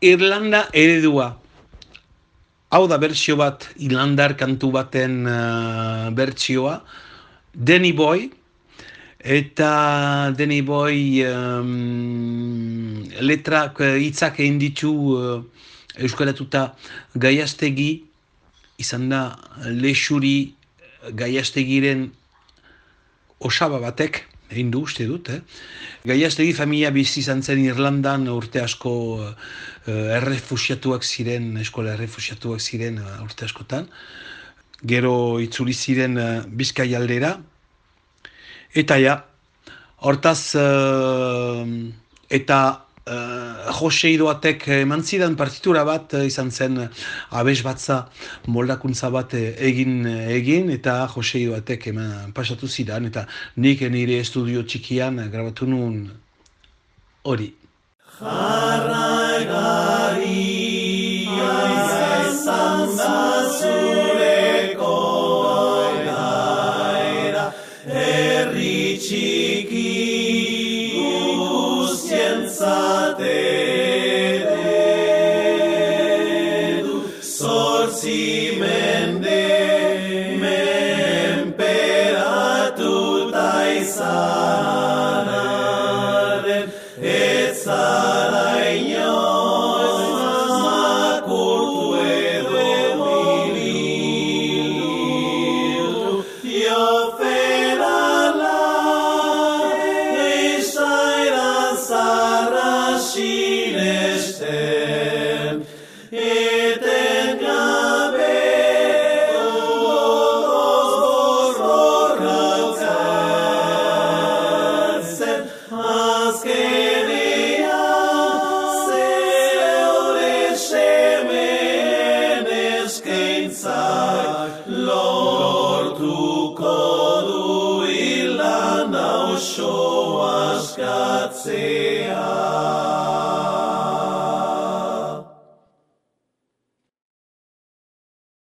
Irlanda eredua. Hau da bertsio bat, Irlandar kantu baten uh, bertsioa. Danny Boy, eta Danny Boy um, letrak uh, hitzak egin ditu uh, euskaratuta gaiastegi, izan da lexuri gaiastegiren osaba batek, egin du uste dut, eh? Gaiaztegi familia bizi izan zen Irlandan urte asko uh, errefusiatuak ziren, eskola errefusiatuak ziren uh, urte askotan. Gero itzuli ziren uh, bizkai aldera. Eta ja, hortaz, uh, eta uh, Jose Idoatek eman zidan partitura bat uh, izan zen uh, abes batza moldakuntza bat egin egin eta Jose Idoatek eman pasatu zidan eta nik nire estudio txikian grabatu nuen hori. zimende menperatu taizanaren ez zara inoz makurtu edo bilitu jo ferala eixaira zara sinestea show askatzea.